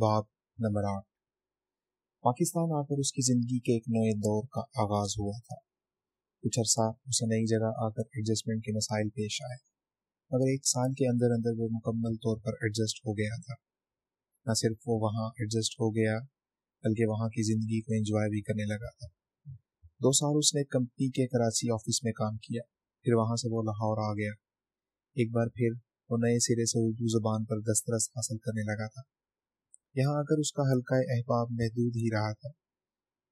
باب نمبر آٹھ۔ پاکستان آ کر اس کی زندگی کے ایک نئے دور کا آغاز ہوا تھا۔ کچھ عرصہ اسے نئی جگہ آ کر ایڈجسٹمنٹ کے مسائل پیش آئے، مگر ایک سال کے اندر اندر وہ مکمل طور پر ایڈجسٹ ہو گیا تھا۔ نہ صرف وہ وہاں ایڈجسٹ ہو گیا، بلکہ وہاں کی زندگی کو انجوائے بھی کرنے لگا تھا۔ دو سال اس نے کمپنی کے کراچی آفس میں کام کیا، پھر وہاں سے وہ لاہور آ گیا۔ ایک بار پھر وہ نئے سرے سے اردو زبان پر دسترس حاصل کرنے لگا تھا۔ یہاں اگر اس کا حلقہ احباب محدود ہی رہا تھا۔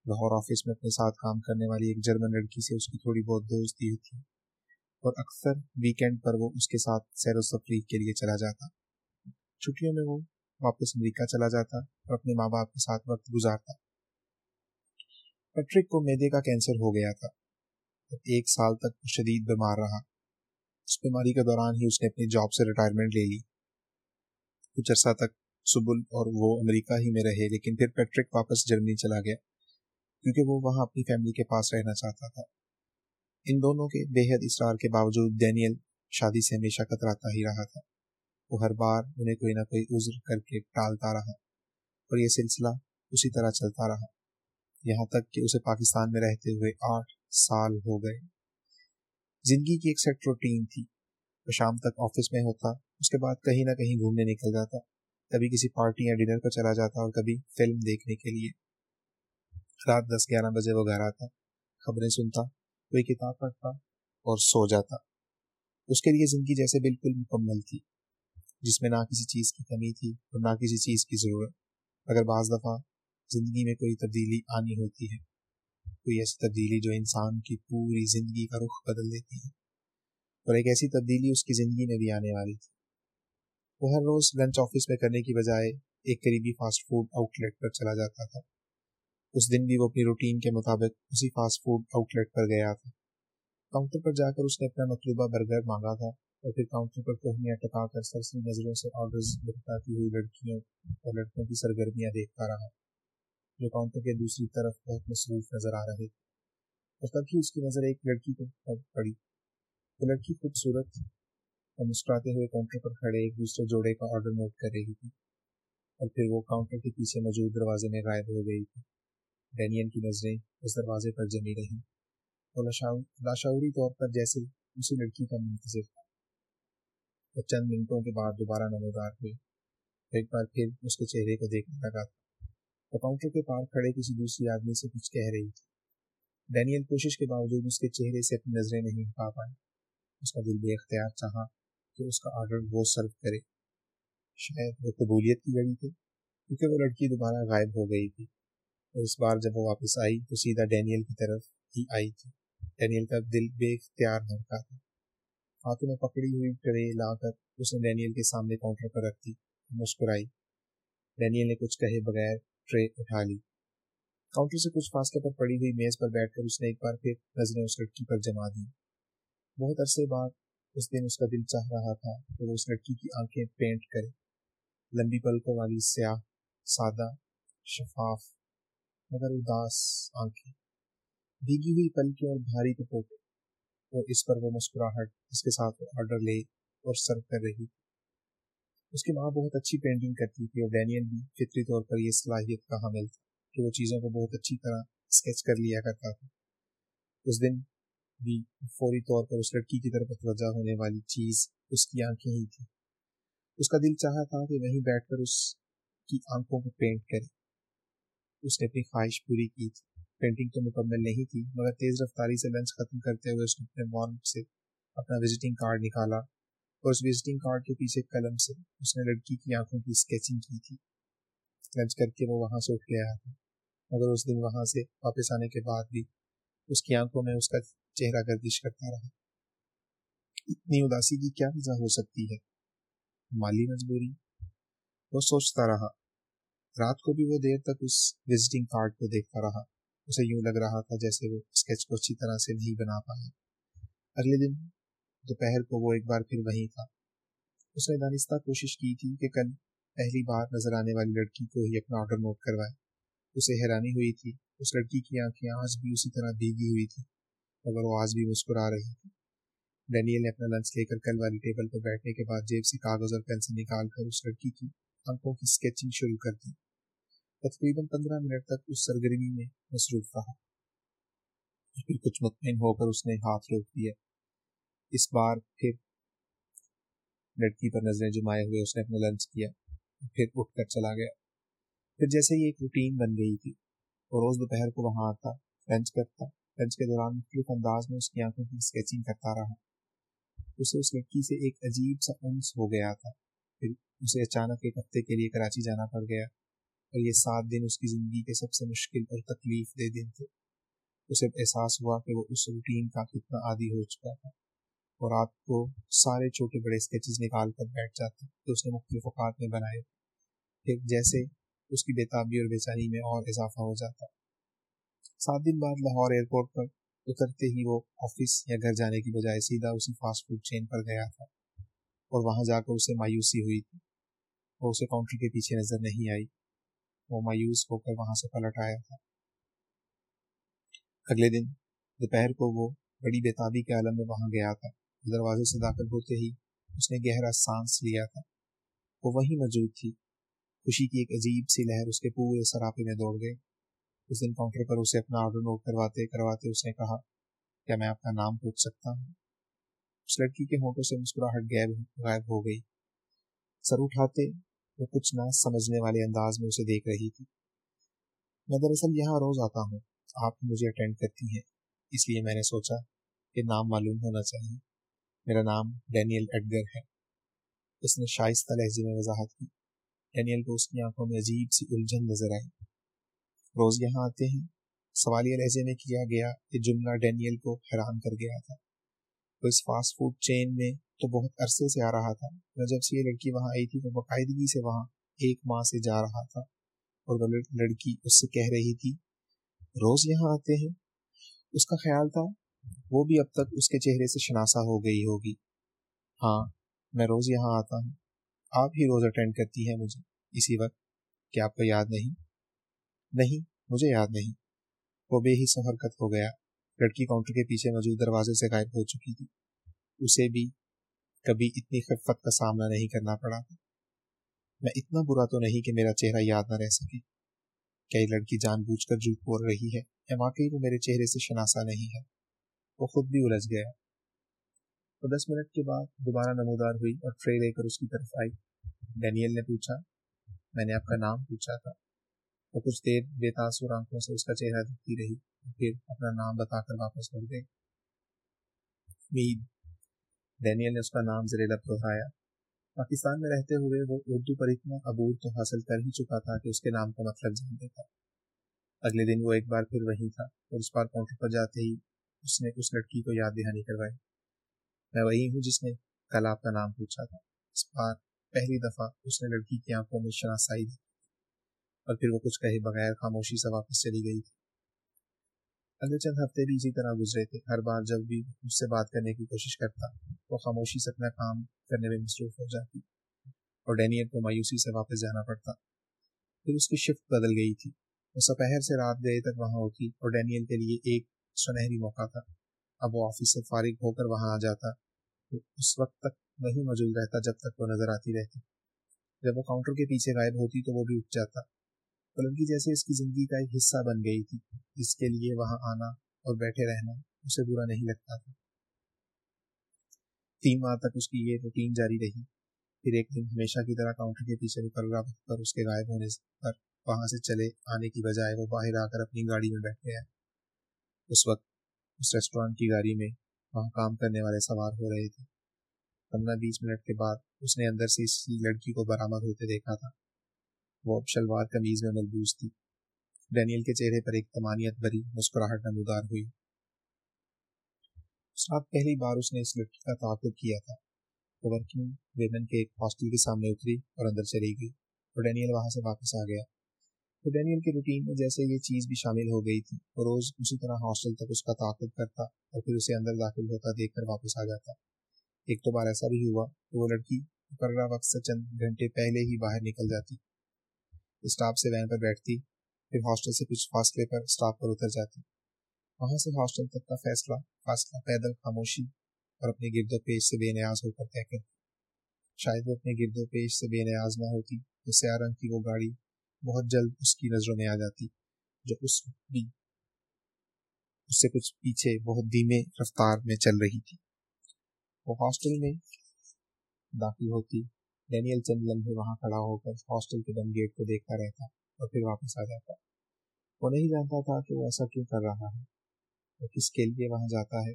لاہور آفس میں اپنے ساتھ کام کرنے والی ایک جرمن لڑکی سے اس کی تھوڑی بہت دوستی ہوئی تھی اور اکثر ویکینڈ پر وہ اس کے ساتھ سیر و تفریح کے لیے چلا جاتا۔ چھٹیوں میں وہ واپس امریکہ چلا جاتا اور اپنے ماں باپ کے ساتھ وقت گزارتا۔ پیٹرک کو میدے کا کینسر ہو گیا تھا۔ ایک سال تک وہ شدید بیمار رہا۔ اس بیماری کے دوران ہی اس نے اپنی جاب سے ریٹائرمنٹ لے لی۔ کچھ عرصہ تک سبل اور وہ امریکہ ہی میں رہے، لیکن پھر پیٹرک واپس جرمنی چلا گیا، کیونکہ وہ وہاں اپنی فیملی کے پاس رہنا چاہتا تھا۔ ان دونوں کے بے حد اصرار کے باوجود ڈینیل شادی سے ہمیشہ کتراتا ہی رہا تھا۔ وہ ہر بار انہیں کوئی نہ کوئی عذر کر کے ٹالتا رہا اور یہ سلسلہ اسی طرح چلتا رہا۔ یہاں تک کہ اسے پاکستان میں رہتے ہوئے آٹھ سال ہو گئے۔ زندگی کی ایک سیٹ روٹین تھی۔ وہ شام تک آفس میں ہوتا، اس کے بعد کہیں نہ کہیں گھومنے نکل جاتا۔ کبھی کسی پارٹی یا ڈنر پر چلا جاتا اور کبھی فلم دیکھنے کے لیے۔ رات دس، گیارہ بجے وہ گھر آتا، خبریں سنتا، کوئی کتاب پڑھتا اور سو جاتا۔ اس کے لیے زندگی جیسے بالکل مکمل تھی، جس میں نہ کسی چیز کی کمی تھی اور نہ کسی چیز کی ضرورت۔ اگر بعض دفعہ زندگی میں کوئی تبدیلی آنی ہوتی ہے، کوئی ایسی تبدیلی جو انسان کی پوری زندگی کا رخ بدل دیتی ہے۔ اور ایک ایسی تبدیلی اس کی زندگی میں بھی آنے والی تھی۔ وہ ہر روز لنچ آفس میں کرنے کی بجائے ایک قریبی فاسٹ فوڈ آؤٹ لیٹ پر چلا جاتا تھا۔ اس دن بھی وہ اپنی روٹین کے مطابق اسی فاسٹ فوڈ آؤٹ لیٹ پر گیا تھا۔ کاؤنٹر پر جا کر اس نے اپنا مطلوبہ برگر مانگا تھا اور پھر کاؤنٹر پر کوہنیاں ٹکا کر سرسری نظروں سے آرڈرز بتاتی ہوئی لڑکیوں اور لڑکوں کی سرگرمیاں دیکھتا رہا۔ جو کاؤنٹر کے دوسری طرف بہت مصروف نظر آ رہے اور تب ہی اس کی نظر ایک لڑکی کو پڑی۔ وہ لڑکی خوبصورت اور مسکراتے ہوئے کاؤنٹر پر کھڑے، ایک دوسرے جوڑے کا آرڈر نوٹ کر رہی تھی اور پھر وہ کاؤنٹر کے پیچھے موجود دروازے میں غائب ہو گئی تھی۔ ڈینین کی نظریں اس دروازے پر جمی رہیں۔ اور لاشعوری طور پر جیسے اسی لڑکی کا منتظر تھا۔ وہ چند منٹوں کے بعد دوبارہ نمودار ہوئے ایک بار پھر اس کے چہرے کو دیکھنے لگا تھا۔ وہ کاؤنٹر کے پار کھڑے کسی دوسری آدمی سے کچھ کہہ رہی تھی۔ ڈینیل کوشش کے باوجود اس کے چہرے سے اپنی نظریں نہیں ہٹا پائے اس کا دل بے اختیار چاہا۔ کہ اس کا آرڈر وہ سرو کرے۔ شاید وہ قبولیت کی گڑی تھی، کیونکہ وہ لڑکی دوبارہ غائب ہو گئی تھی۔ اور اس بار جب وہ واپس آئی تو سیدھا ڈینیل کی طرف ہی آئی تھی۔ ڈینیل کا دل بے اختیار دھڑکا تھا۔ ہاتھوں میں پکڑی ہوئی ٹرے لا کر اس نے ڈینیل کے سامنے کاؤنٹر پر رکھ دی مسکرائی۔ ڈینیل نے کچھ کہے بغیر ٹرے اٹھا لی۔ کاؤنٹر سے کچھ فاصلے پر پڑی ہوئی میز پر بیٹھ کر اس نے ایک بار پھر نظریں اس لڑکی پر جما دی بہت عرصے بعد اس دن اس کا دل چاہ رہا تھا کہ وہ اس لڑکی کی آنکھیں پینٹ کرے۔ لمبی پلکوں والی سیاہ، سادہ، شفاف، مگر اداس آنکھیں۔ بھیگی ہوئی پلکیں اور بھاری پپوٹے اور اس پر وہ مسکراہٹ اس کے ساتھ آرڈر لے اور سرو کر رہی تھی۔ اس کی ماں بہت اچھی پینٹنگ کرتی تھی اور ڈینیل بھی فطری طور پر یہ صلاحیت کا حامل تھا کہ وہ چیزوں کو بہت اچھی طرح اسکیچ کر لیا کرتا تھا۔ اس دن بھی فوری طور پر اس لڑکی کی طرف توجہ ہونے والی چیز اس کی آنکھیں ہی تھی اس کا دل چاہا تھا کہ وہیں بیٹھ کر اس کی آنکھوں کو پینٹ کرے۔ اس نے اپنی خواہش پوری کی تھی۔ پینٹنگ تو مکمل نہیں تھی، مگر تیز رفتاری سے لنچ ختم کرتے ہوئے اس نے اپنے وانٹ سے اپنا وزٹنگ کارڈ نکالا۔ اور اس وزٹنگ کارڈ کے پیچھے قلم سے اس نے لڑکی کی آنکھوں کی اسکیچنگ کی تھی۔ لنچ کر کے وہ وہاں سے اٹھ گیا تھا، مگر اس دن وہاں سے واپس آنے کے بعد بھی اس کی آنکھوں میں اس کا چہرہ گردش کرتا رہا اتنی اداسی کی کیا وجہ ہو سکتی ہے؟ مالی مجبوری۔ وہ سوچتا رہا۔ رات کو بھی وہ دیر تک اس وزٹنگ کارڈ کو دیکھتا رہا۔ اسے یوں لگ رہا تھا جیسے وہ اسکیچ کو اچھی طرح سے نہیں بنا پایا۔ اگلے دن دوپہر کو وہ ایک بار پھر وہیں تھا۔ اس نے دانستہ کوشش کی تھی کہ کل پہلی بار نظر آنے والی لڑکی کو ہی اپنا آرڈر نوٹ کروائے۔ اسے حیرانی ہوئی تھی۔ اس لڑکی کی آنکھیں آج بھی اسی طرح بھیگی ہوئی تھی مگر وہ آج بھی مسکرا رہی تھی۔ ڈینیل نے اپنا لنچ لے کر کل والی ٹیبل پر بیٹھنے کے بعد جیب سے کاغذ اور پینسل نکال کر اس لڑکی کی آنکھوں کی اسکیچنگ شروع کر دی۔ تقریباً پندرہ منٹ تک اس سرگرمی میں مصروف رہا۔ پھر کچھ مطمئن ہو کر اس نے ہاتھ روک دیا اس بار پھر لڑکی پر نظریں جمائے ہوئے اس نے اپنا لنچ کیا پھر اٹھ کر چلا گیا۔ پھر جیسے یہ ایک روٹین بن گئی تھی، وہ روز دوپہر کو وہاں آتا، لنچ کرتا۔ لنچ کے دوران مختلف انداز میں اس کی آنکھوں کی اسکیچنگ کرتا رہا۔ اسے اس لڑکی سے ایک عجیب سا انس ہو گیا تھا۔ پھر اسے اچانک ایک ہفتے کے لیے کراچی جانا پڑ گیا اور یہ سات دن اس کی زندگی کے سب سے مشکل اور تکلیف دہ دن تھے۔ اسے احساس ہوا کہ وہ اس روٹین کا کتنا عادی ہو چکا تھا اور رات کو سارے چھوٹے بڑے اسکیچز نکال کر بیٹھ جاتا جو اس نے مختلف اوقات میں بنائے۔ پھر جیسے اس کی بےتابی اور بے چینی میں اور اضافہ ہو جاتا۔ سات دن بعد لاہور ایئرپورٹ پر اترتے ہی وہ آفس یا گھر جانے کی بجائے سیدھا اسی فاسٹ فوڈ چین پر گیا تھا اور وہاں جا کر اسے مایوسی ہوئی تھی وہ اسے کاؤنٹر کے پیچھے نظر نہیں آئی۔ وہ مایوس ہو کر وہاں سے پلٹ آیا تھا۔ اگلے دن دوپہر کو وہ بڑی بےتابی کے عالم میں وہاں گیا تھا۔ دروازے سے داخل ہوتے ہی اس نے گہرا سانس لیا تھا۔ وہ وہیں موجود تھی۔ خوشی کی ایک عجیب سی لہر اس کے پورے سراپے میں دوڑ گئے اس دن کاؤنٹر پر اسے اپنا آرڈر نوٹ کرواتے کرواتے اس نے کہا، کیا میں اپنا نام پوچھ سکتا ہوں؟ اس لڑکی کے ہونٹوں سے مسکراہٹ غائب غائب ہو گئی۔ سر اٹھاتے وہ کچھ نہ سمجھنے والے انداز میں اسے دیکھ رہی تھی۔ میں دراصل یہاں روز آتا ہوں۔ آپ مجھے اٹینڈ کرتی ہیں۔ اس لیے میں نے سوچا کہ نام معلوم ہونا چاہیے۔ میرا نام ڈینیل ایڈگر ہے۔ اس نے شائستہ لہجے میں وضاحت کی۔ ڈینیل کو اس کی آنکھوں میں عجیب سی الجھن نظر آئی۔ روز یہاں آتے ہیں۔ سوالیہ لہجے میں کیا گیا یہ جملہ ڈینیل کو حیران کر گیا تھا۔ وہ اس فاسٹ فوڈ چین میں تو بہت عرصے سے آ رہا تھا۔ میں جب سے یہ لڑکی وہاں آئی تھی تو باقاعدگی سے وہاں ایک ماہ سے جا رہا تھا اور وہ لڑکی اس سے کہہ رہی تھی، روز یہاں آتے ہیں؟ اس کا خیال تھا، وہ بھی اب تک اس کے چہرے سے شناسا ہو گئی ہوگی۔ ہاں میں روز یہاں آتا ہوں۔ آپ ہی روز اٹینڈ کرتی ہیں مجھے۔ اسی وقت، کیا آپ کو یاد نہیں؟ نہیں، مجھے یاد نہیں۔ وہ بے ہی حرکت ہو گیا۔ لڑکی کاؤنٹر کے پیچھے موجود دروازے سے غائب ہو چکی تھی۔ اسے بھی کبھی اتنی خفت کا سامنا نہیں کرنا پڑا تھا۔ میں اتنا برا تو نہیں کہ میرا چہرہ یاد نہ رہ سکے۔ کیا یہ لڑکی جان بوجھ کر جھوٹ بول رہی ہے؟ یا واقعی وہ میرے چہرے سے شناسا نہیں ہے؟ وہ خود بھی الجھ گیا۔ تو دس منٹ کے بعد دوبارہ نمودار ہوئی اور ٹرے لے کر اس کی طرف آئی۔ ڈینیل نے پوچھا، میں نے آپ کا نام پوچھا تھا۔ وہ کچھ دیر بے تاثر آنکھوں سے اس کا چہرہ دکھتی رہی۔ پھر اپنا نام بتا کر واپس لوٹ گئی۔ مید۔ ڈینیل نے اس کا نام زیر لب دہرایا۔ پاکستان میں رہتے ہوئے وہ اردو پر اتنا عبور تو حاصل کر ہی چکا تھا کہ اس کے نام کا مطلب جانتے تھا اگلے دن وہ ایک بار پھر وہیں تھا اور اس بار کاؤنٹر پر جاتے ہی اس نے اس لڑکی کو یاد دہانی کروائی۔ میں وہی ہوں جس نے کل آپ کا نام پوچھا تھا۔ اس بار پہلی دفعہ اس نے لڑکی کی آنکھوں میں شناسائی دی اور پھر وہ کچھ کہے بغیر خاموشی سے واپس چلی گئی۔ تھی اگلے چند ہفتے بھی اسی طرح گزرے تھے۔ ہر بار جب بھی مجھ سے بات کرنے کی کوشش کرتا، وہ خاموشی سے اپنا کام کرنے میں مصروف ہو جاتی اور ڈینیل کو مایوسی سے واپس جانا پڑتا۔ پھر اس کی شفٹ بدل گئی تھی۔ وہ سپہر سے رات گئے تک وہاں ہوتی اور ڈینیل کے لیے ایک سنہری موقع تھا۔ اب وہ آفس سے فارغ ہو کر وہاں آ جاتا۔ تو اس وقت تک وہیں موجود رہتا جب تک وہ نظر آتی رہتی۔ جب وہ کاؤنٹر کے پیچھے غائب ہوتی تو وہ بھی اٹھ جاتا۔ لڑکی جیسے اس کی زندگی کا ایک حصہ بن گئی تھی، جس کے لیے وہاں آنا اور بیٹھے رہنا اسے برا نہیں لگتا تھا۔ تین ماہ تک اس کی یہ روٹین جاری رہی۔ پھر ایک دن ہمیشہ کی طرح کاؤنٹر کے پیچھے رکا وقت پر اس کے غائب ہونے پر وہاں سے چلے آنے کی بجائے وہ باہر آ کر اپنی گاڑی میں بیٹھ گیا اس وقت اس ریسٹورینٹ کی گاڑی میں وہاں کام کرنے والے سوار ہو رہے تھے۔ پندرہ بیس منٹ کے بعد اس نے اندر سے اس لڑکی کو برآمد ہوتے دیکھا تھا۔ وہ اب شلوار کمیز میں ملبوس تھی۔ ڈینیل کے چہرے پر ایک تمانیت بری مسکراہٹ نمودار ہوئی۔ اس رات پہلی بار اس نے اس لڑکی کا تعاقب کیا تھا۔ وہ ورکنگ ویمن کے ایک ہاسٹل کے سامنے اتری اور اندر چلی گئی اور ڈینیل وہاں سے واپس آ گیا۔ تو ڈینیل کی روٹین میں جیسے یہ چیز بھی شامل ہو گئی تھی، وہ روز اسی طرح ہاسٹل تک اس کا تعاقب کرتا اور پھر اسے اندر داخل ہوتا دیکھ کر واپس آ جاتا۔ ایک تو بار ایسا بھی ہوا کہ وہ لڑکی مقررہ وقت سے چند گھنٹے پہلے ہی باہر نکل جاتی۔ اسٹاف سے وین پر بیٹھتی، پھر ہاسٹل سے کچھ فاصلے پر اسٹاف پر اتر جاتی۔ وہاں سے ہاسٹل تک کا فیصلہ، فاصلہ پیدل، خاموشی اور اپنے گرد و پیش سے بے نیاز ہو کر طے کرتی۔ شاید وہ اپنے گرد و پیش سے بے نیاز نہ ہوتی تو سیاہ رنگ کی وہ گاڑی بہت جلد اس کی نظروں میں آ جاتی، جو اس بھی اس سے کچھ پیچھے بہت دھیمے رفتار میں چل رہی تھی۔ وہ ہاسٹل میں داخل ہوتی۔ ڈینیل چند لمحے وہاں کھڑا ہو کر ہاسٹل کے بند گیٹ کو دیکھتا رہتا اور پھر واپس آ جاتا۔ وہ نہیں جانتا تھا کہ وہ ایسا کیوں کر رہا ہے، وہ کس کے لیے وہاں جاتا ہے،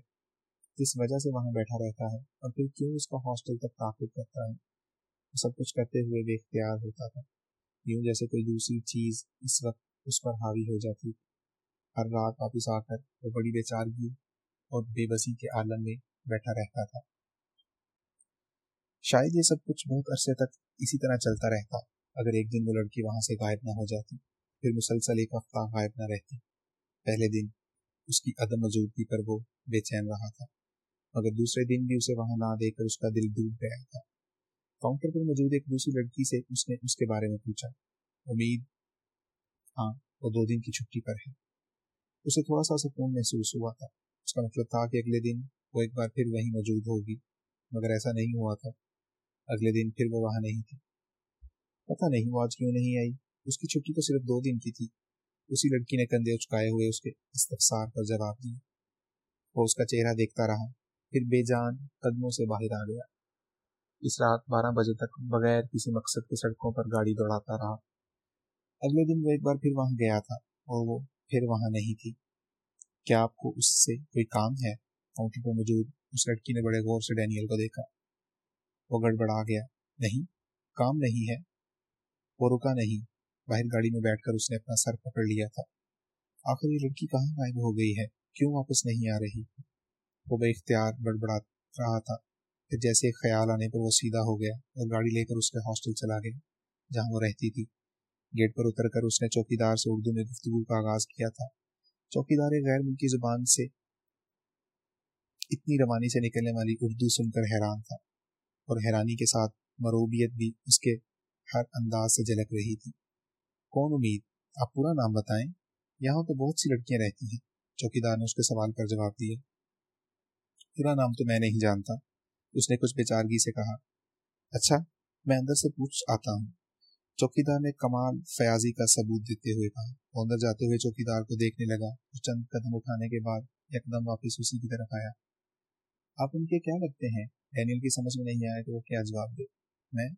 کس وجہ سے وہاں بیٹھا رہتا ہے اور پھر کیوں اس کا ہاسٹل تک تعقب کرتا ہے۔ وہ سب کچھ کرتے ہوئے بے اختیار ہوتا تھا۔ یوں جیسے کوئی دوسری چیز اس وقت اس پر حاوی ہو جاتی۔ ہر رات واپس آ کر وہ بڑی بے چارگی اور بے بسی کے عالم میں بیٹھا رہتا تھا۔ شاید یہ سب کچھ بہت عرصے تک اسی طرح چلتا رہتا، اگر ایک دن وہ لڑکی وہاں سے غائب نہ ہو جاتی، پھر مسلسل ایک ہفتہ غائب نہ رہتی۔ پہلے دن اس کی عدم موجودگی پر وہ بے چین رہا تھا، مگر دوسرے دن بھی اسے وہاں نہ دے کر اس کا دل ڈوب گیا تھا۔ کاؤنٹر پر موجود ایک دوسری لڑکی سے اس نے اس کے بارے میں پوچھا، امید؟ ہاں وہ دو دن کی چھٹی پر ہے۔ اسے تھوڑا سا سکون محسوس ہوا تھا۔ اس کا مطلب تھا کہ اگلے دن وہ ایک بار پھر وہیں موجود ہوگی، مگر ایسا نہیں ہوا تھا۔ اگلے دن پھر وہ وہاں نہیں تھی۔ پتہ نہیں وہ آج کیوں نہیں آئی۔ اس کی چھٹی تو صرف دو دن کی تھی۔ اسی لڑکی نے کندھے اچکائے ہوئے اس کے استفسار پر جواب دیا وہ اس کا چہرہ دیکھتا رہا۔ پھر بے جان قدموں سے باہر آ گیا۔ اس رات بارہ بجے تک بغیر کسی مقصد کے سڑکوں پر گاڑی دوڑاتا رہا۔ اگلے دن وہ ایک بار پھر وہاں گیا تھا اور وہ پھر وہاں نہیں تھی۔ کیا آپ کو اس سے کوئی کام ہے؟ کاؤنٹر پر موجود اس لڑکی نے بڑے غور سے ڈینیل کو دیکھا۔ وہ گڑبڑا گیا۔ نہیں، کام نہیں ہے۔ وہ رکا نہیں۔ باہر گاڑی میں بیٹھ کر اس نے اپنا سر پکڑ لیا تھا۔ آخر یہ لڑکی کہاں غائب ہو گئی ہے؟ کیوں واپس نہیں آ رہی؟ وہ بے اختیار بڑبڑا رہا تھا۔ پھر جیسے خیال آنے پر وہ سیدھا ہو گیا اور گاڑی لے کر اس کے ہاسٹل چلا گیا، جہاں وہ رہتی تھی۔ گیٹ پر اتر کر اس نے چوکی دار سے اردو میں گفتگو کا آغاز کیا تھا۔ چوکی دار غیر ملکی زبان سے اتنی روانی سے نکلنے والی اردو سن کر حیران تھا۔ اور حیرانی کے ساتھ مروبیت بھی اس کے ہر انداز سے جھلک رہی تھی۔ کون امید؟ آپ پورا نام بتائیں۔ یہاں تو بہت سی لڑکیاں رہتی ہیں۔ چوکی دار نے اس کے سوال پر جواب دیا۔ پورا نام تو میں نہیں جانتا۔ اس نے کچھ بیچارگی سے کہا۔ اچھا میں اندر سے پوچھ آتا ہوں۔ چوکی دار نے کمال فیاضی کا ثبوت دیتے ہوئے کہا۔ وہ اندر جاتے ہوئے چوکی دار کو دیکھنے لگا۔ اور چند قدم اٹھانے کے بعد ایک دم واپس اسی کی طرف آیا۔ آپ ان کے کیا لگتے ہیں؟ ڈینیل کی سمجھ میں نہیں آیا کہ وہ کیا جواب دے۔ میں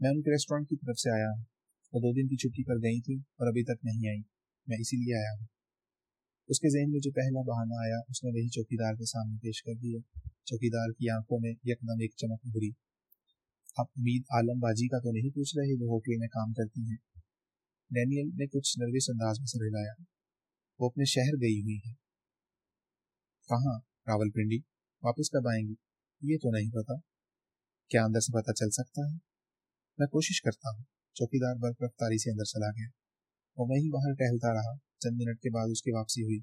میں ان کے ریسٹورینٹ کی طرف سے آیا ہوں۔ وہ دو دن کی چھٹی پر گئی تھی اور ابھی تک نہیں آئی میں اسی لیے آیا ہوں۔ اس کے ذہن میں جو پہلا بہانہ آیا، اس نے وہی چوکی دار کے سامنے پیش کر دیا۔ چوکی دار کی آنکھوں میں یکدم ایک چمک بھری۔ آپ امید عالم باجی کا تو نہیں پوچھ رہے جو ہوٹل میں کام کرتی ہیں؟ ڈینیل نے کچھ نروس انداز میں سر ہلایا۔ وہ اپنے شہر گئی ہوئی ہے۔ کہاں؟ راول پنڈی واپس کب آئیں گی؟ یہ تو نہیں پتا کیا اندر سے پتہ چل سکتا ہے۔ میں کوشش کرتا ہوں چوکی دار برف رفتاری سے اندر چلا گیا۔ وہ وہیں باہر ٹہلتا رہا، چند منٹ کے بعد اس کی واپسی ہوئی۔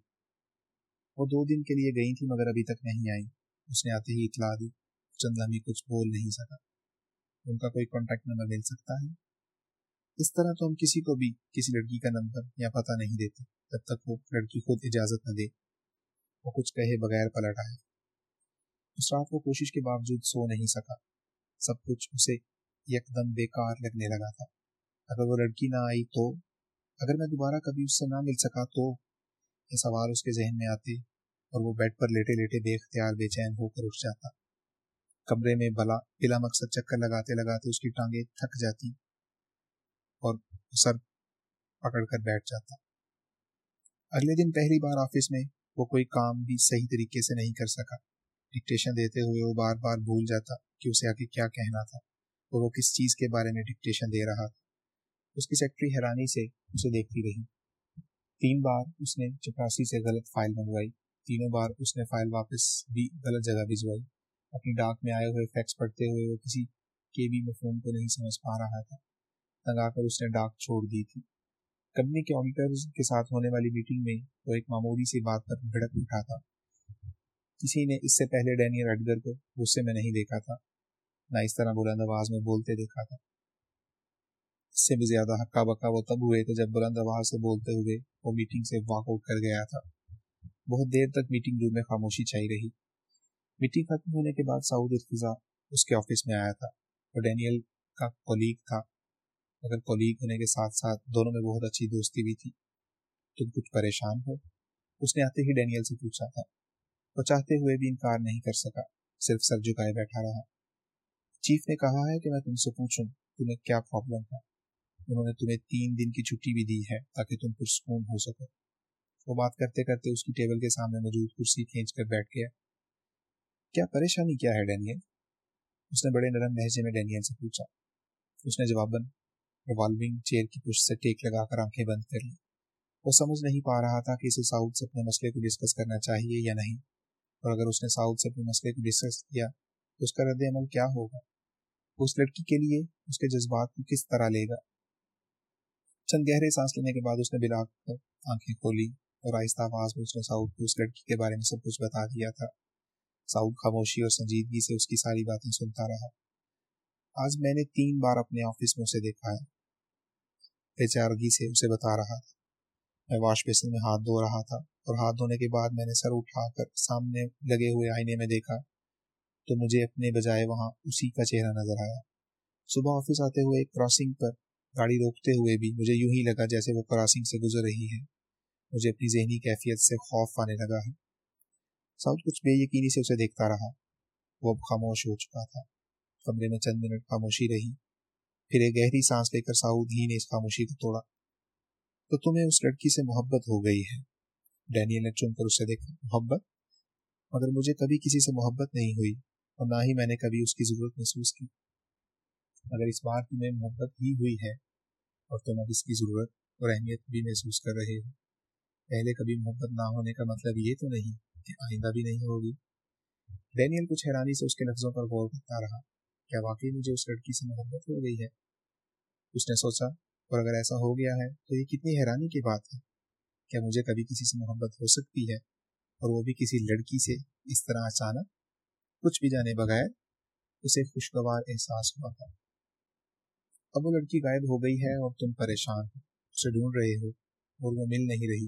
وہ دو دن کے لیے گئی تھی مگر ابھی تک نہیں آئی۔ اس نے آتے ہی اطلاع دی۔ چند لمحی کچھ بول نہیں سکا۔ ان کا کوئی کانٹیکٹ نمبر مل سکتا ہے؟ اس طرح تو ہم کسی کو بھی کسی لڑکی کا نمبر یا پتہ نہیں دیتے، جب تک وہ لڑکی خود اجازت نہ دے۔ وہ کچھ کہے بغیر پلٹ آئے۔ اس رات وہ کوشش کے باوجود سو نہیں سکا۔ سب کچھ اسے یکدم بیکار لگنے لگا تھا۔ اگر وہ لڑکی نہ آئی تو، اگر میں دوبارہ کبھی اس سے نہ مل سکا تو۔ یہ سوال اس کے ذہن میں آتے اور وہ بیڈ پر لیٹے لیٹے بے اختیار، بے چین ہو کر اٹھ جاتا۔ کمرے میں بلا بلا مقصد چکر لگاتے لگاتے اس کی ٹانگیں تھک جاتی اور سر پکڑ کر بیٹھ جاتا۔ اگلے دن پہلی بار آفس میں وہ کوئی کام بھی صحیح طریقے سے نہیں کر سکا۔ ڈکٹیشن دیتے ہوئے وہ بار بار بھول جاتا کہ اسے آگے کیا کہنا تھا اور وہ کس چیز کے بارے میں ڈکٹیشن دے رہا تھا۔ اس کی سیکٹری حیرانی سے اسے دیکھتی رہی۔ تین بار اس نے چپراسی سے غلط فائل منگوائی۔ تینوں بار اس نے فائل واپس بھی غلط جگہ بھجوائی اپنی ڈاک میں آئے ہوئے فیکس پڑھتے ہوئے وہ کسی کے بھی مفہوم کو نہیں سمجھ پا رہا تھا۔ تنگا کر اس نے ڈاک چھوڑ دی تھی۔ کمپنی کے آڈیٹرز کے ساتھ ہونے والی میٹنگ میں وہ ایک معمولی سی بات پر بھڑک اٹھا تھا۔ کسی نے اس سے پہلے ڈینیل ایڈگر کو غصے میں نہیں دیکھا تھا، نہ اس طرح بلند آواز میں بولتے دیکھا تھا۔ اس سے بھی زیادہ ہکا بکا وہ تب ہوئے تھے جب بلند آواز سے بولتے ہوئے وہ میٹنگ سے واک آؤٹ کر گیا تھا۔ بہت دیر تک میٹنگ روم میں خاموشی چھائی رہی۔ میٹنگ ختم ہونے کے بعد سعود ارتضا اس کے آفس میں آیا تھا وہ ڈینیل کا کولیگ تھا۔ مگر کولیگ ہونے کے ساتھ ساتھ دونوں میں بہت اچھی دوستی بھی تھی۔ تم کچھ پریشان ہو؟ اس نے آتے ہی ڈینیل سے پوچھا تھا۔ وہ چاہتے ہوئے بھی انکار نہیں کر سکا، صرف سر جھکائے بیٹھا رہا۔ چیف نے کہا ہے کہ میں تم سے پوچھوں، تمہیں کیا پرابلم ہے؟ انہوں نے تمہیں تین دن کی چھٹی بھی دی ہے تاکہ تم پرسکون ہو سکو۔ وہ بات کرتے کرتے اس کی ٹیبل کے سامنے موجود کرسی کھینچ کر بیٹھ گیا۔ کیا پریشانی کیا ہے ڈینیل؟ اس نے بڑے نرم لہجے میں ڈینیل سے پوچھا۔ اس نے جواباً ریوالونگ چیئر کی پشت سے ٹیک لگا کر آنکھیں بند کر لی۔ وہ سمجھ نہیں پا رہا تھا کہ اسے ساؤتھ سے اپنے مسئلے کو ڈسکس کرنا چاہیے یا نہیں۔ اور اگر اس نے ساؤتھ سے اپنے مسئلے کو ڈسکس کیا تو اس کا رد عمل کیا ہوگا؟ اس لڑکی کے لیے اس کے جذبات کو کس طرح لے گا؟ چند گہرے سانس لینے کے بعد اس نے بلا کر آنکھیں کھولی اور آہستہ آواز میں اس نے ساؤتھ کو اس لڑکی کے بارے میں سب کچھ بتا دیا تھا۔ ساؤتھ خاموشی اور سنجیدگی سے اس کی ساری باتیں سنتا رہا۔ آج میں نے تین بار اپنے آفس میں اسے دیکھا ہے۔ بے چارگی سے اسے بتا رہا تھا۔ میں واش بیسن میں ہاتھ دھو رہا تھا اور ہاتھ دھونے کے بعد میں نے سر اٹھا کر سامنے لگے ہوئے آئینے میں دیکھا تو مجھے اپنے بجائے وہاں اسی کا چہرہ نظر آیا۔ صبح آفس آتے ہوئے ایک کراسنگ پر گاڑی روکتے ہوئے بھی مجھے یوں ہی لگا جیسے وہ کراسنگ سے گزر رہی ہے۔ مجھے اپنی ذہنی کیفیت سے خوف آنے لگا ہے۔ سب کچھ بے یقینی سے اسے دیکھتا رہا۔ وہ اب خاموش ہو چکا تھا۔ کمرے میں چند منٹ خاموشی رہی۔ پھر ایک گہری سانس لے کر سعود ہی نے اس خاموشی کو توڑا۔ تو تمہیں اس لڑکی سے محبت ہو گئی ہے۔ ڈینیل نے چن کر اسے دیکھا، محبت؟ مگر مجھے کبھی کسی سے محبت نہیں ہوئی اور نہ ہی میں نے کبھی اس کی ضرورت محسوس کی۔ اگر اس بار تمہیں محبت ہی ہوئی ہے اور تم اب اس کی ضرورت اور اہمیت بھی محسوس کر رہے ہو۔ پہلے کبھی محبت نہ ہونے کا مطلب یہ تو نہیں کہ آئندہ بھی نہیں ہوگی۔ ڈینیل کچھ حیرانی سے اس کے لفظوں پر غور کرتا رہا۔ کیا واقعی مجھے اس لڑکی سے محبت ہو گئی ہے؟ اس نے سوچا اور اگر ایسا ہو گیا ہے تو یہ کتنی حیرانی کی بات ہے کیا مجھے کبھی کسی سے محبت ہو سکتی ہے اور وہ بھی کسی لڑکی سے اس طرح اچانک؟ کچھ بھی جانے بغیر اسے خوشگوار احساس ہوا تھا۔ اب وہ لڑکی غائب ہو گئی ہے اور تم پریشان ہو، اسے ڈھونڈ رہے ہو اور وہ مل نہیں رہی۔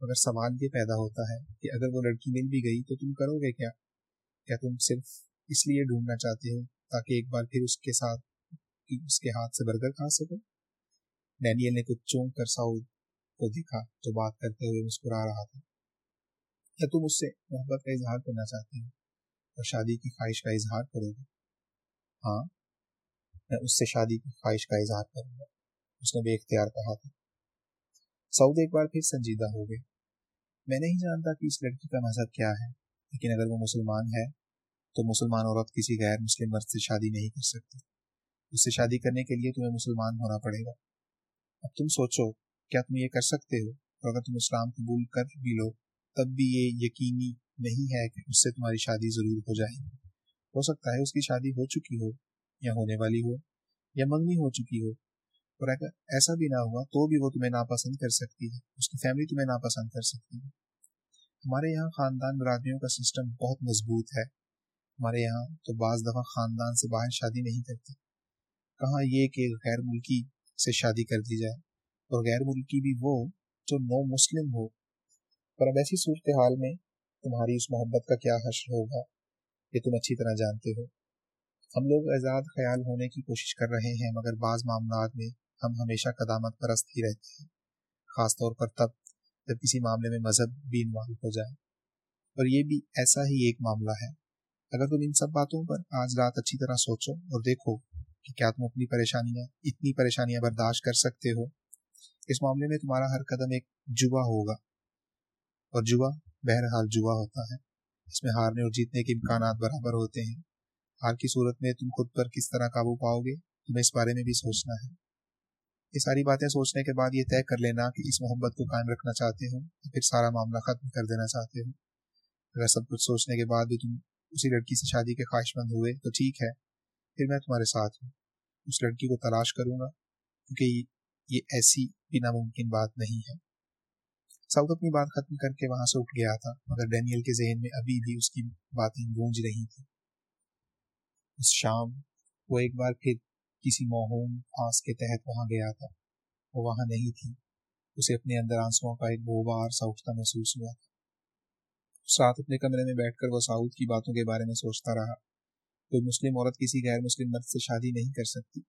مگر سوال یہ پیدا ہوتا ہے کہ اگر وہ لڑکی مل بھی گئی تو تم کرو گے کیا؟ کیا تم صرف اس لیے ڈھونڈنا چاہتے ہو تاکہ ایک بار پھر اس کے ساتھ، اس کے ہاتھ سے برگر کھا سکو؟ ڈینیل نے کچھ چونک کر سعود کو دیکھا جو بات کرتے ہوئے مسکرا رہا تھا۔ کیا تم اس سے محبت کا اظہار کرنا چاہتے ہو اور شادی کی خواہش کا اظہار کرو گے؟ ہاں میں اس سے شادی کی خواہش کا اظہار کروں گا، اس نے بے اختیار کہا تھا۔ سعود ایک بار پھر سنجیدہ ہو گئے۔ میں نہیں جانتا کہ اس لڑکی کا مذہب کیا ہے، لیکن اگر وہ مسلمان ہے تو مسلمان عورت کسی غیر مسلم مرد سے شادی نہیں کر سکتی۔ اس سے شادی کرنے کے لیے تمہیں مسلمان ہونا پڑے گا۔ اب تم سوچو کیا تم یہ کر سکتے ہو؟ اور اگر تم اسلام قبول کر بھی لو، تب بھی یہ یقینی نہیں ہے کہ اس سے تمہاری شادی ضرور ہو جائے گی۔ ہو سکتا ہے اس کی شادی ہو چکی ہو یا ہونے والی ہو یا منگنی ہو چکی ہو اور اگر ایسا بھی نہ ہوا تو بھی وہ تمہیں ناپسند کر سکتی ہے۔ اس کی فیملی تمہیں ناپسند کر سکتی ہے۔ ہمارے یہاں خاندان برادریوں کا سسٹم بہت مضبوط ہے۔ ہمارے یہاں تو بعض دفعہ خاندان سے باہر شادی نہیں کرتے۔ کہاں یہ کہ غیر ملکی سے شادی کر دی جائے اور غیر ملکی بھی وہ جو نو مسلم ہو۔ پر اب ایسی صورتحال میں تمہاری اس محبت کا کیا حشر ہوگا یہ تم اچھی طرح جانتے ہو۔ ہم لوگ آزاد خیال ہونے کی کوشش کر رہے ہیں، مگر بعض معاملات میں ہم ہمیشہ قدامت پرست ہی رہتے ہیں، خاص طور پر تب جب کسی معاملے میں مذہب بھی انوالو ہو جائے۔ اور یہ بھی ایسا ہی ایک معاملہ ہے۔ اگر تم ان سب باتوں پر آج رات اچھی طرح سوچو اور دیکھو کہ کیا تم اپنی پریشانیاں، اتنی پریشانیاں برداشت کر سکتے ہو؟ اس معاملے میں تمہارا ہر قدم ایک جوا ہوگا۔ اور جوا بہرحال جوا ہوتا ہے۔ اس میں ہارنے اور جیتنے کے امکانات برابر ہوتے ہیں۔ ہار کی صورت میں تم خود پر کس طرح قابو پاؤ گے، تمہیں اس بارے میں بھی سوچنا ہے۔ یہ ساری باتیں سوچنے کے بعد یہ طے کر لینا کہ اس محبت کو قائم رکھنا چاہتے ہو یا پھر سارا معاملہ ختم کر دینا چاہتے ہو۔ اگر سب کچھ سوچنے کے بعد بھی تم اسی لڑکی سے شادی کے خواہش مند ہوئے تو ٹھیک ہے۔ پھر میں تمہارے ساتھ ہوں۔ اس لڑکی کو تلاش کروں گا، کیونکہ یہ ایسی بھی ناممکن بات نہیں ہے۔ سعود اپنی بات ختم کر کے وہاں سے اٹھ گیا تھا، مگر ڈینیل کے ذہن میں ابھی بھی اس کی باتیں گونج رہی تھیں۔ اس شام وہ ایک بار پھر کسی موہوم آس کے تحت وہاں گیا تھا۔ وہ وہاں نہیں تھی۔ اسے اپنے اندر آنسو کا ایک بار سا اٹھتا محسوس ہوا تھا۔ اس رات اپنے کمرے میں بیٹھ کر وہ سعود کی باتوں کے بارے میں سوچتا رہا۔ کوئی مسلم عورت کسی غیر مسلم مرد سے شادی نہیں کر سکتی،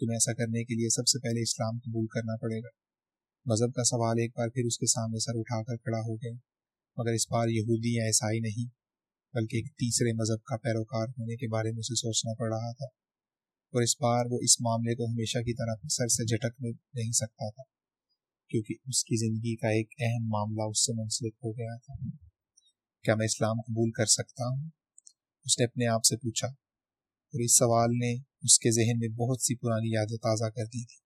تمہیں ایسا کرنے کے لیے سب سے پہلے اسلام قبول کرنا پڑے گا۔ مذہب کا سوال ایک بار پھر اس کے سامنے سر اٹھا کر کھڑا ہو گیا، مگر اس بار یہودی یا عیسائی نہیں، بلکہ ایک تیسرے مذہب کا پیروکار ہونے کے بارے میں اسے سوچنا پڑ رہا تھا۔ اور اس بار وہ اس معاملے کو ہمیشہ کی طرح سر سے جھٹک نہیں سکتا تھا، کیونکہ اس کی زندگی کا ایک اہم معاملہ اس سے منسلک ہو گیا تھا۔ کیا میں اسلام قبول کر سکتا ہوں؟ اس نے اپنے آپ سے پوچھا اور اس سوال نے اس کے ذہن میں بہت سی پرانی یادیں تازہ کر دی تھی